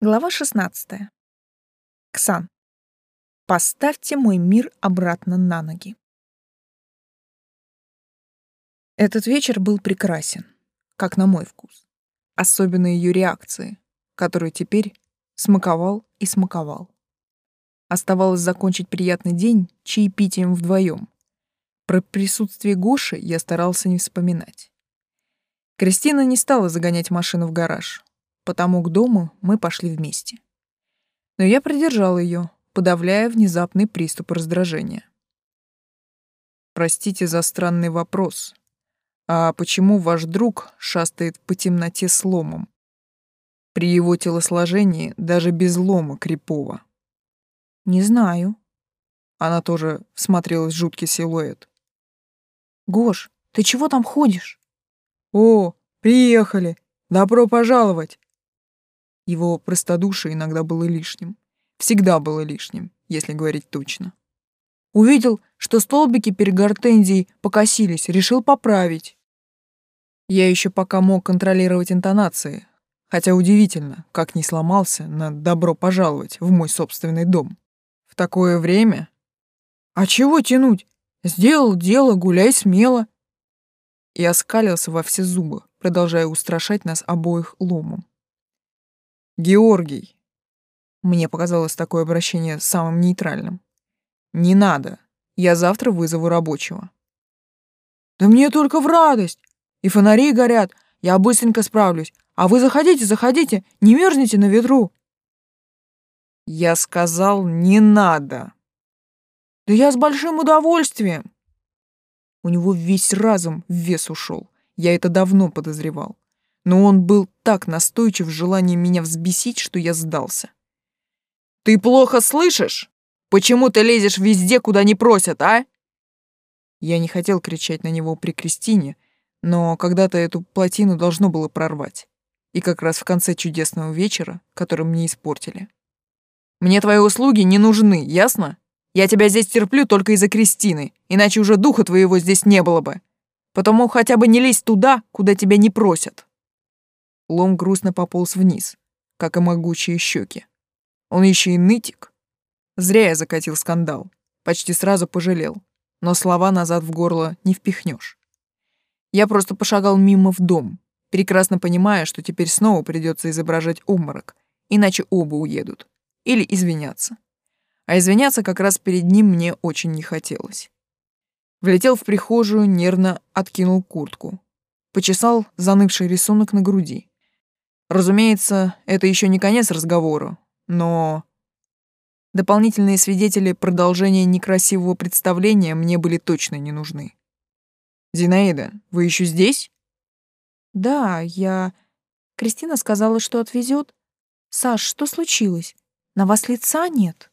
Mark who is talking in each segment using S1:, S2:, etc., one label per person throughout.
S1: Глава 16. Ксан. Поставьте мой мир обратно на ноги. Этот вечер был прекрасен, как на мой вкус. Особенно ее реакции, которые теперь смаковал и смаковал. Оставалось закончить приятный день чаепитием вдвоем. Про присутствие Гоши я старался не вспоминать. Кристина не стала загонять машину в гараж, потому к дому мы пошли вместе. Но я придержал ее, подавляя внезапный приступ раздражения. Простите за странный вопрос. А почему ваш друг шастает по темноте с ломом? При его телосложении даже без лома крипово.
S2: Не знаю.
S1: Она тоже всмотрелась в жуткий силуэт.
S2: Гош, ты чего там ходишь?
S1: О, приехали. Добро пожаловать. Его простодушие иногда было лишним. Всегда было лишним, если говорить точно.
S2: Увидел, что столбики перед гортензией покосились, решил поправить.
S1: Я еще пока мог контролировать интонации, хотя удивительно, как не сломался на «добро пожаловать» в мой собственный дом. В такое время...
S2: А чего тянуть? Сделал дело, гуляй смело.
S1: И оскалился во все зубы, продолжая устрашать нас обоих ломом. Георгий. Мне показалось такое обращение самым нейтральным. Не надо. Я завтра вызову рабочего.
S2: Да мне только в радость. И фонари горят. Я быстренько справлюсь. А вы заходите, заходите. Не мерзните на ветру.
S1: Я сказал, не надо.
S2: Да я с большим удовольствием.
S1: У него весь разум в вес ушел. Я это давно подозревал но он был так настойчив в желании меня взбесить, что я сдался. «Ты плохо слышишь? Почему ты лезешь везде, куда не просят, а?» Я не хотел кричать на него при Кристине, но когда-то эту плотину должно было прорвать. И как раз в конце чудесного вечера, который мне испортили. «Мне твои услуги не нужны, ясно? Я тебя здесь терплю только из-за Кристины, иначе уже духа твоего здесь не было бы. Потому хотя бы не лезь туда, куда тебя не просят». Лом грустно пополз вниз, как и могучие щеки. Он еще и нытик. Зря я закатил скандал. Почти сразу пожалел. Но слова назад в горло не впихнешь. Я просто пошагал мимо в дом, прекрасно понимая, что теперь снова придется изображать обморок, иначе оба уедут. Или извиняться. А извиняться как раз перед ним мне очень не хотелось. Влетел в прихожую, нервно откинул куртку. Почесал занывший рисунок на груди. Разумеется, это еще не конец разговора, но... Дополнительные свидетели продолжения некрасивого представления мне были точно не нужны. «Зинаида, вы еще здесь?»
S2: «Да, я...» Кристина сказала, что отвезет. «Саш, что случилось? На вас лица нет?»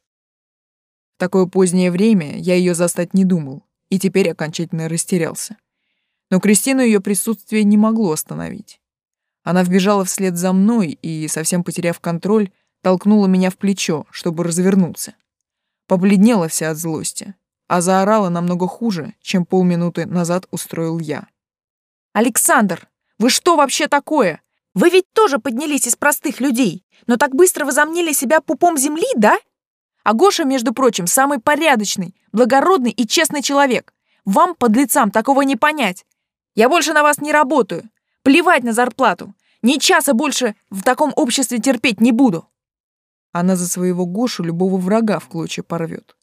S1: В такое позднее время я ее застать не думал и теперь окончательно растерялся. Но Кристину ее присутствие не могло остановить. Она вбежала вслед за мной и, совсем потеряв контроль, толкнула меня в плечо, чтобы развернуться. Побледнела вся от злости, а заорала намного хуже, чем полминуты назад устроил я.
S2: «Александр, вы что вообще такое? Вы ведь тоже поднялись из простых людей, но так быстро возомнили себя пупом земли, да? А Гоша, между прочим, самый порядочный, благородный и честный человек. Вам, подлецам, такого не понять. Я больше на вас не работаю. Плевать на зарплату. Ни часа больше в таком обществе терпеть не буду.
S1: Она за своего Гошу любого врага в клочья порвет.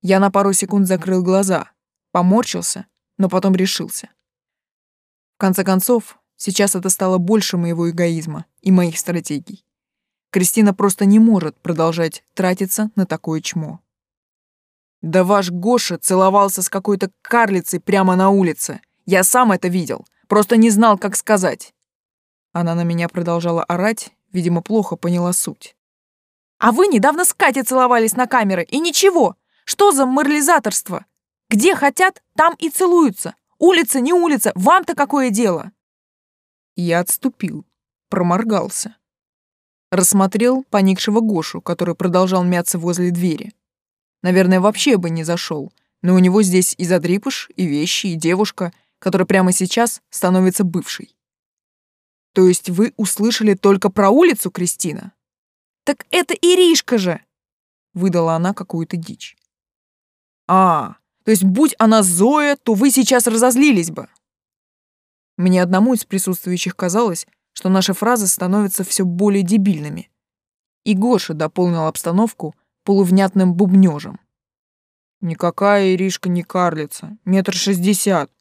S1: Я на пару секунд закрыл глаза, поморщился, но потом решился. В конце концов, сейчас это стало больше моего эгоизма и моих стратегий. Кристина просто не может продолжать тратиться на такое чмо. Да ваш Гоша целовался с какой-то карлицей прямо на улице. Я сам это видел. Просто не знал, как сказать. Она на меня продолжала орать, видимо, плохо поняла суть.
S2: А вы недавно с Катей целовались на камеры, и ничего. Что за морализаторство? Где хотят, там и целуются. Улица, не улица, вам-то какое дело?
S1: Я отступил, проморгался. Рассмотрел поникшего Гошу, который продолжал мяться возле двери. Наверное, вообще бы не зашел, но у него здесь и задрипыш, и вещи, и девушка — которая прямо сейчас становится бывшей. То есть вы услышали только про улицу, Кристина?
S2: Так это Иришка же!»
S1: Выдала она какую-то дичь. «А, то есть будь она Зоя, то вы сейчас разозлились бы!» Мне одному из присутствующих казалось, что наши фразы становятся все более дебильными. И Гоша дополнил обстановку полувнятным бубнёжем. «Никакая Иришка не карлица, метр шестьдесят.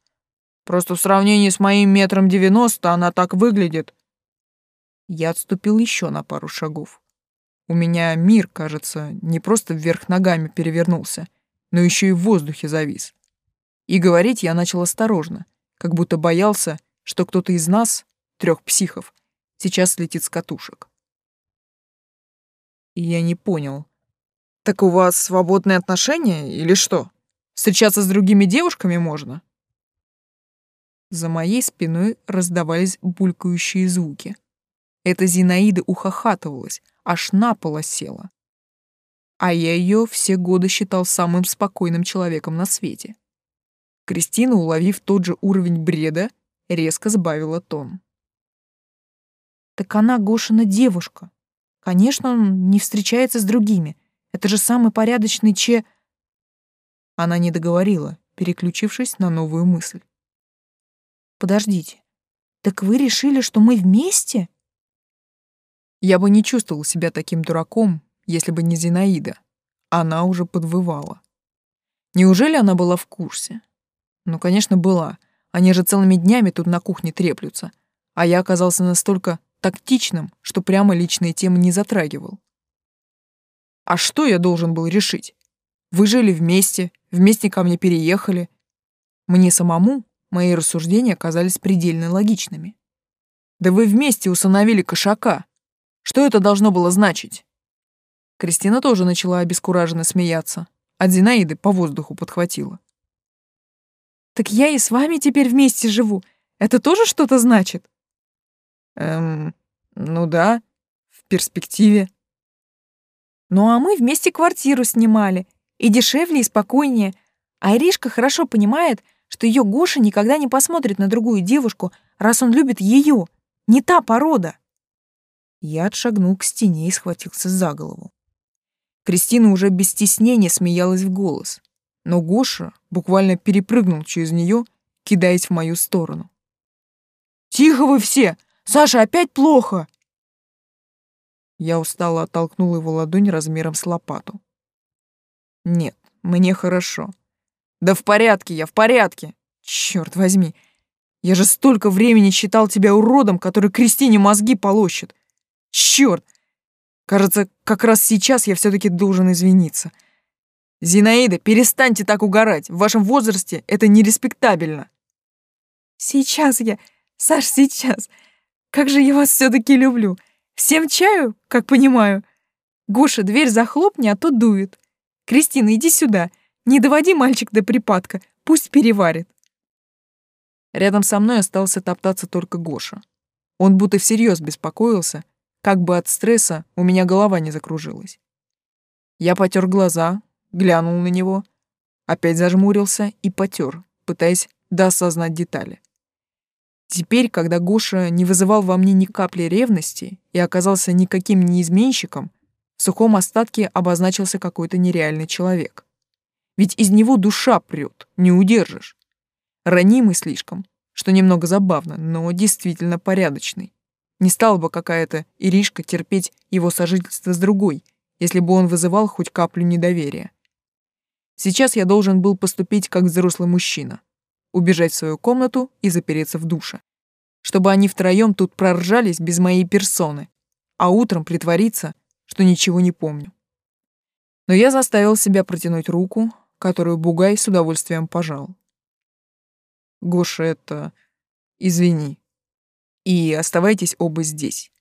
S1: Просто в сравнении с моим метром девяносто она так выглядит». Я отступил еще на пару шагов. У меня мир, кажется, не просто вверх ногами перевернулся, но еще и в воздухе завис. И говорить я начал осторожно, как будто боялся, что кто-то из нас, трех психов, сейчас слетит с катушек. И я не понял. Так у вас свободные отношения или что? Встречаться с другими девушками можно? За моей спиной раздавались булькающие звуки. Эта Зинаида ухахатывалась, аж на пол села. А я ее все годы считал самым спокойным человеком на свете. Кристина, уловив тот же уровень бреда, резко сбавила тон.
S2: Так она Гошина девушка. Конечно, он не встречается с другими. Это же самый порядочный че...
S1: Она не договорила, переключившись на новую мысль.
S2: Подождите. Так вы решили, что мы вместе?
S1: Я бы не чувствовал себя таким дураком, если бы не Зинаида. Она уже подвывала. Неужели она была в курсе? Ну, конечно, была. Они же целыми днями тут на кухне треплются. А я оказался настолько тактичным, что прямо личные темы не затрагивал. А что я должен был решить? Вы жили вместе, вместе ко мне переехали. Мне самому мои рассуждения оказались предельно логичными. Да вы вместе усыновили кошака. Что это должно было значить? Кристина тоже начала обескураженно смеяться. От Зинаиды по воздуху подхватила.
S2: Так я и с вами теперь вместе живу. Это тоже что-то значит?
S1: Эм, ну да, в перспективе.
S2: Ну а мы вместе квартиру снимали. И дешевле, и спокойнее. А Иришка хорошо понимает, что ее Гоша никогда не посмотрит на другую девушку, раз он любит ее. Не та порода.
S1: Я отшагнул к стене и схватился за голову. Кристина уже без стеснения смеялась в голос но Гоша буквально перепрыгнул через нее, кидаясь в мою сторону. «Тихо вы все! Саша, опять плохо!» Я устало оттолкнул его ладонь размером с лопату. «Нет, мне хорошо. Да в порядке я, в порядке! Черт возьми! Я же столько времени считал тебя уродом, который Кристине мозги полощет! Черт! Кажется, как раз сейчас я все-таки должен извиниться. «Зинаида, перестаньте так угорать. В вашем возрасте это нереспектабельно».
S2: «Сейчас я. Саш, сейчас. Как же я вас все таки люблю. Всем чаю, как понимаю. Гоша, дверь захлопни, а то дует. Кристина, иди сюда. Не доводи мальчик до припадка. Пусть переварит».
S1: Рядом со мной остался топтаться только Гоша. Он будто всерьез беспокоился, как бы от стресса у меня голова не закружилась. Я потер глаза, глянул на него, опять зажмурился и потер, пытаясь доосознать детали. Теперь, когда Гоша не вызывал во мне ни капли ревности и оказался никаким не изменщиком, в сухом остатке обозначился какой-то нереальный человек. Ведь из него душа прет, не удержишь. Ранимый слишком, что немного забавно, но действительно порядочный. Не стала бы какая-то Иришка терпеть его сожительство с другой, если бы он вызывал хоть каплю недоверия. Сейчас я должен был поступить как взрослый мужчина. Убежать в свою комнату и запереться в душе. Чтобы они втроем тут проржались без моей персоны, а утром притвориться, что ничего не помню. Но я заставил себя протянуть руку, которую Бугай с удовольствием пожал. Гоша, это... Извини. И оставайтесь оба здесь.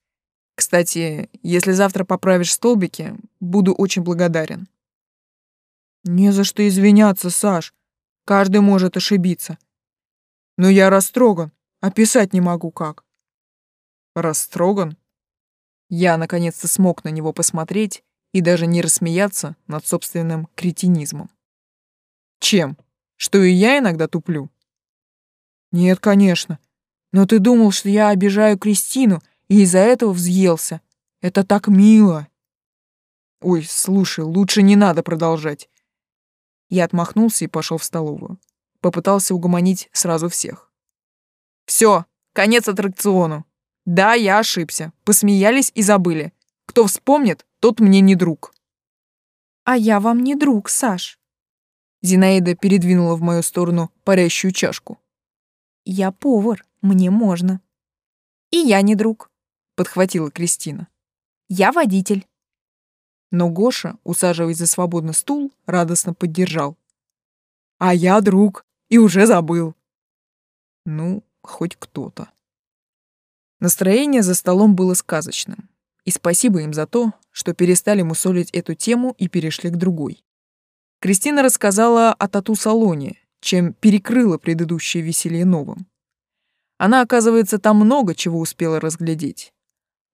S1: Кстати, если завтра поправишь столбики, буду очень благодарен. Не за что извиняться, Саш. Каждый может ошибиться. Но я растроган, описать не могу как. Растроган? Я наконец-то смог на него посмотреть и даже не рассмеяться над собственным кретинизмом. Чем? Что и я иногда туплю? Нет, конечно. Но ты думал, что я обижаю Кристину и из-за этого взъелся. Это так мило. Ой, слушай, лучше не надо продолжать. Я отмахнулся и пошел в столовую. Попытался угомонить сразу всех. Все, конец аттракциону. Да, я ошибся. Посмеялись и забыли. Кто вспомнит, тот мне не друг.
S2: А я вам не друг, Саш.
S1: Зинаида передвинула в мою сторону парящую чашку.
S2: Я повар, мне можно. И я не друг,
S1: подхватила Кристина.
S2: Я водитель.
S1: Но Гоша, усаживаясь за свободный стул, радостно поддержал. «А я друг, и уже забыл». Ну, хоть кто-то. Настроение за столом было сказочным. И спасибо им за то, что перестали мусолить эту тему и перешли к другой. Кристина рассказала о тату-салоне, чем перекрыла предыдущее веселье новым. Она, оказывается, там много чего успела разглядеть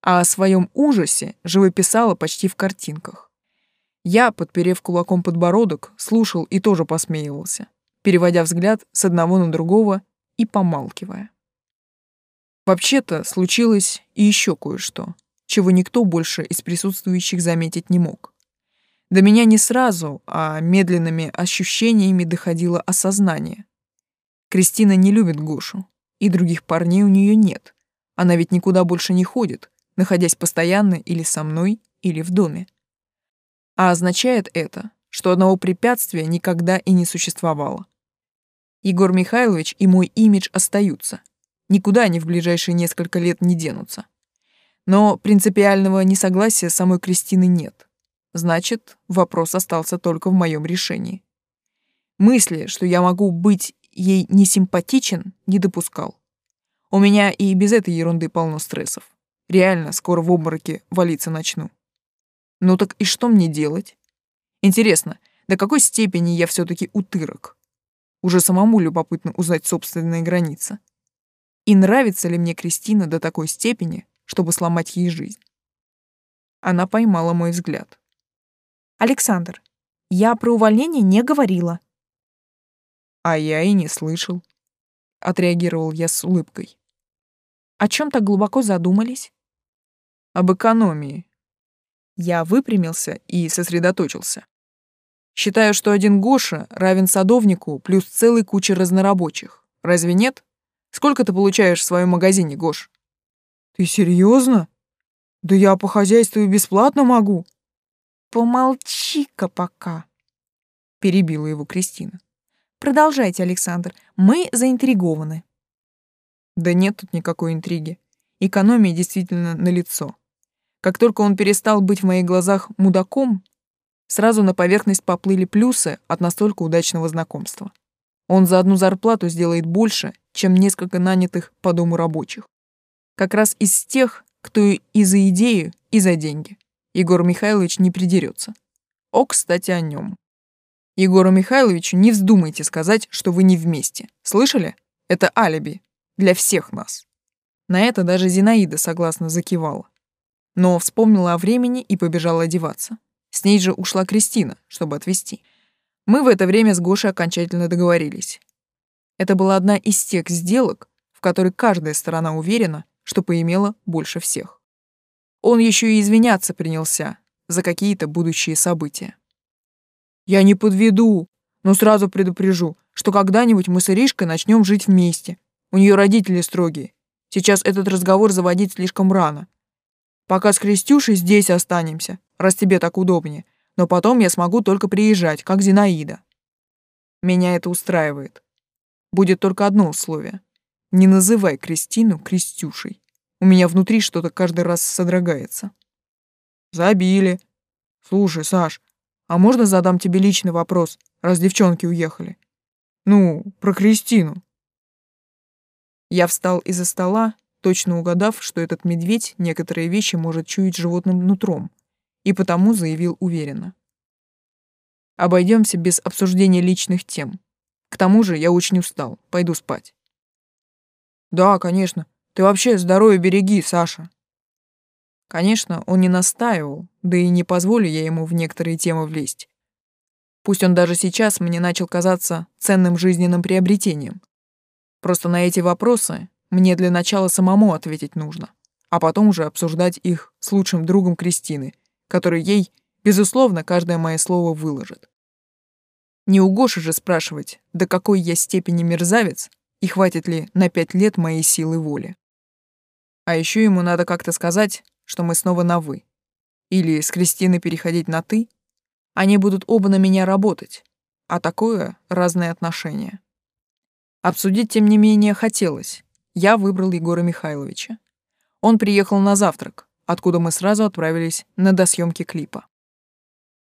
S1: а о своем ужасе живописала почти в картинках. Я, подперев кулаком подбородок, слушал и тоже посмеивался, переводя взгляд с одного на другого и помалкивая. Вообще-то случилось и еще кое-что, чего никто больше из присутствующих заметить не мог. До меня не сразу, а медленными ощущениями доходило осознание. Кристина не любит Гошу, и других парней у нее нет. Она ведь никуда больше не ходит, находясь постоянно или со мной, или в доме. А означает это, что одного препятствия никогда и не существовало. Егор Михайлович и мой имидж остаются. Никуда они в ближайшие несколько лет не денутся. Но принципиального несогласия самой Кристины нет. Значит, вопрос остался только в моем решении. Мысли, что я могу быть ей несимпатичен, не допускал. У меня и без этой ерунды полно стрессов. Реально, скоро в обмороке валиться начну. Ну так и что мне делать? Интересно, до какой степени я все таки утырок? Уже самому любопытно узнать собственные границы. И нравится ли мне Кристина до такой степени, чтобы сломать ей жизнь? Она поймала мой взгляд.
S2: «Александр, я про увольнение не говорила».
S1: «А я и не слышал», — отреагировал я с улыбкой.
S2: «О чем так глубоко задумались?»
S1: об экономии. Я выпрямился и сосредоточился. Считаю, что один Гоша равен садовнику плюс целой куче разнорабочих. Разве нет? Сколько ты получаешь в своем магазине, Гош? Ты серьезно? Да я по хозяйству бесплатно могу.
S2: Помолчи-ка пока, перебила его Кристина. Продолжайте, Александр. Мы заинтригованы.
S1: Да нет тут никакой интриги. Экономия действительно налицо. Как только он перестал быть в моих глазах мудаком, сразу на поверхность поплыли плюсы от настолько удачного знакомства. Он за одну зарплату сделает больше, чем несколько нанятых по дому рабочих. Как раз из тех, кто и за идею, и за деньги. Егор Михайлович не придерется. О, кстати, о нем. Егору Михайловичу не вздумайте сказать, что вы не вместе. Слышали? Это алиби. Для всех нас. На это даже Зинаида согласно закивала но вспомнила о времени и побежала одеваться. С ней же ушла Кристина, чтобы отвезти. Мы в это время с Гошей окончательно договорились. Это была одна из тех сделок, в которой каждая сторона уверена, что поимела больше всех. Он еще и извиняться принялся за какие-то будущие события. «Я не подведу, но сразу предупрежу, что когда-нибудь мы с Иришкой начнем жить вместе. У нее родители строгие. Сейчас этот разговор заводить слишком рано. Пока с Крестюшей здесь останемся, раз тебе так удобнее. Но потом я смогу только приезжать, как Зинаида. Меня это устраивает. Будет только одно условие. Не называй Кристину Крестюшей. У меня внутри что-то каждый раз содрогается. Забили. Слушай, Саш, а можно задам тебе личный вопрос, раз девчонки уехали? Ну, про Кристину. Я встал из-за стола точно угадав, что этот медведь некоторые вещи может чуять животным нутром, и потому заявил уверенно. Обойдемся без обсуждения личных тем. К тому же я очень устал, пойду спать. Да, конечно. Ты вообще здоровье береги, Саша. Конечно, он не настаивал, да и не позволю я ему в некоторые темы влезть. Пусть он даже сейчас мне начал казаться ценным жизненным приобретением. Просто на эти вопросы мне для начала самому ответить нужно, а потом уже обсуждать их с лучшим другом Кристины, который ей Безусловно, каждое мое слово выложит. Не у Гоши же спрашивать, до какой я степени мерзавец и хватит ли на пять лет моей силы воли. А еще ему надо как-то сказать, что мы снова на «вы». Или с Кристиной переходить на «ты». Они будут оба на меня работать, а такое — разные отношения. Обсудить, тем не менее, хотелось. Я выбрал Егора Михайловича. Он приехал на завтрак, откуда мы сразу отправились на досъемки клипа.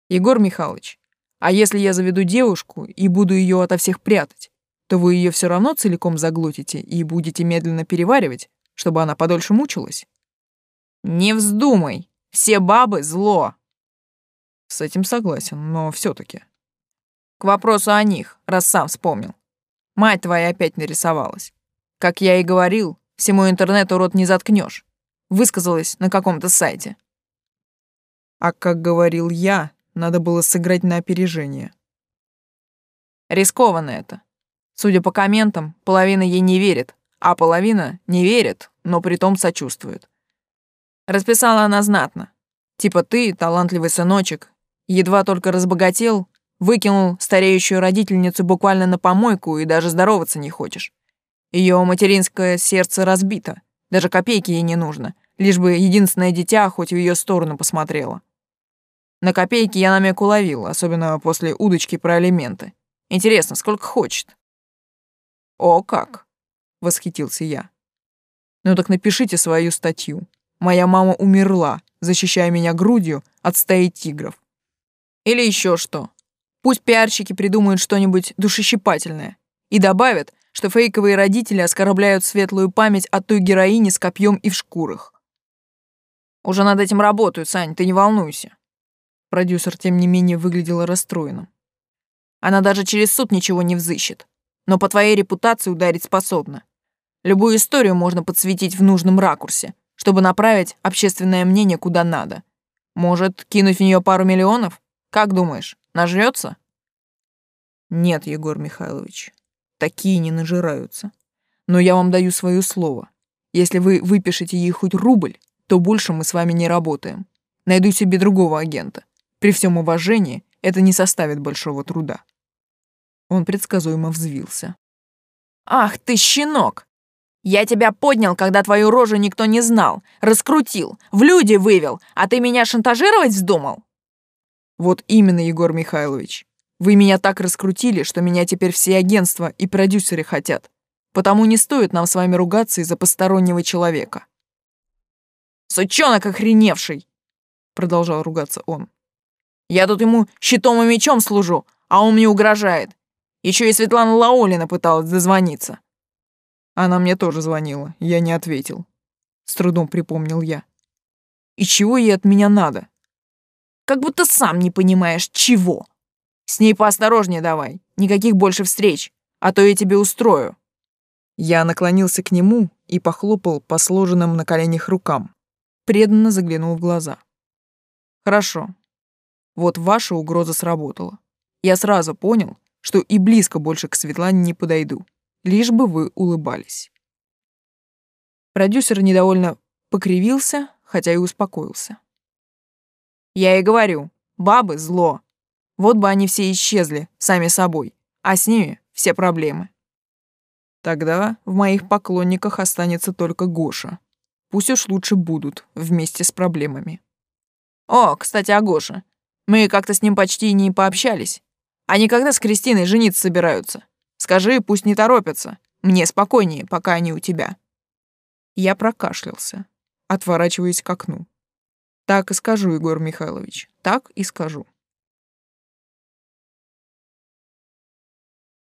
S1: Егор Михайлович, а если я заведу девушку и буду ее ото всех прятать, то вы ее все равно целиком заглотите и будете медленно переваривать, чтобы она подольше мучилась? Не вздумай, все бабы зло. С этим согласен, но все таки К вопросу о них, раз сам вспомнил. Мать твоя опять нарисовалась. Как я и говорил, всему интернету рот не заткнешь. Высказалась на каком-то сайте. А как говорил я, надо было сыграть на опережение. Рискованно это. Судя по комментам, половина ей не верит, а половина не верит, но притом сочувствует. Расписала она знатно. Типа ты, талантливый сыночек, едва только разбогател, выкинул стареющую родительницу буквально на помойку и даже здороваться не хочешь. Ее материнское сердце разбито, даже копейки ей не нужно, лишь бы единственное дитя хоть в ее сторону посмотрело. На копейки я намек уловил, особенно после удочки про алименты. Интересно, сколько хочет? «О, как!» — восхитился я. «Ну так напишите свою статью. Моя мама умерла, защищая меня грудью от стаи тигров. Или еще что. Пусть пиарщики придумают что-нибудь душещипательное и добавят, что фейковые родители оскорбляют светлую память от той героини с копьем и в шкурах. Уже над этим работают, Сань, ты не волнуйся. Продюсер, тем не менее, выглядела расстроенным. Она даже через суд ничего не взыщет но по твоей репутации ударить способна. Любую историю можно подсветить в нужном ракурсе, чтобы направить общественное мнение куда надо. Может, кинуть в нее пару миллионов? Как думаешь, нажрется? Нет, Егор Михайлович, такие не нажираются. Но я вам даю свое слово. Если вы выпишете ей хоть рубль, то больше мы с вами не работаем. Найду себе другого агента. При всем уважении, это не составит большого труда. Он предсказуемо взвился. «Ах ты, щенок! Я тебя поднял, когда твою рожу никто не знал, раскрутил, в люди вывел, а ты меня шантажировать вздумал?» «Вот именно, Егор Михайлович. Вы меня так раскрутили, что меня теперь все агентства и продюсеры хотят. Потому не стоит нам с вами ругаться из-за постороннего человека». «Сучонок охреневший!» Продолжал ругаться он. «Я тут ему щитом и мечом служу, а он мне угрожает. Еще и Светлана Лаолина пыталась дозвониться. Она мне тоже звонила, я не ответил. С трудом припомнил я. И чего ей от меня надо? Как будто сам не понимаешь, чего. С ней поосторожнее давай, никаких больше встреч, а то я тебе устрою. Я наклонился к нему и похлопал по сложенным на коленях рукам. Преданно заглянул в глаза. Хорошо. Вот ваша угроза сработала. Я сразу понял, что и близко больше к Светлане не подойду, лишь бы вы улыбались. Продюсер недовольно покривился, хотя и успокоился. Я и говорю, бабы — зло. Вот бы они все исчезли, сами собой, а с ними все проблемы. Тогда в моих поклонниках останется только Гоша. Пусть уж лучше будут вместе с проблемами. О, кстати, о Гоше. Мы как-то с ним почти не пообщались. Они когда с Кристиной жениться собираются? Скажи, пусть не торопятся. Мне спокойнее, пока они у тебя». Я прокашлялся, отворачиваясь к окну. «Так и скажу, Егор Михайлович, так и скажу».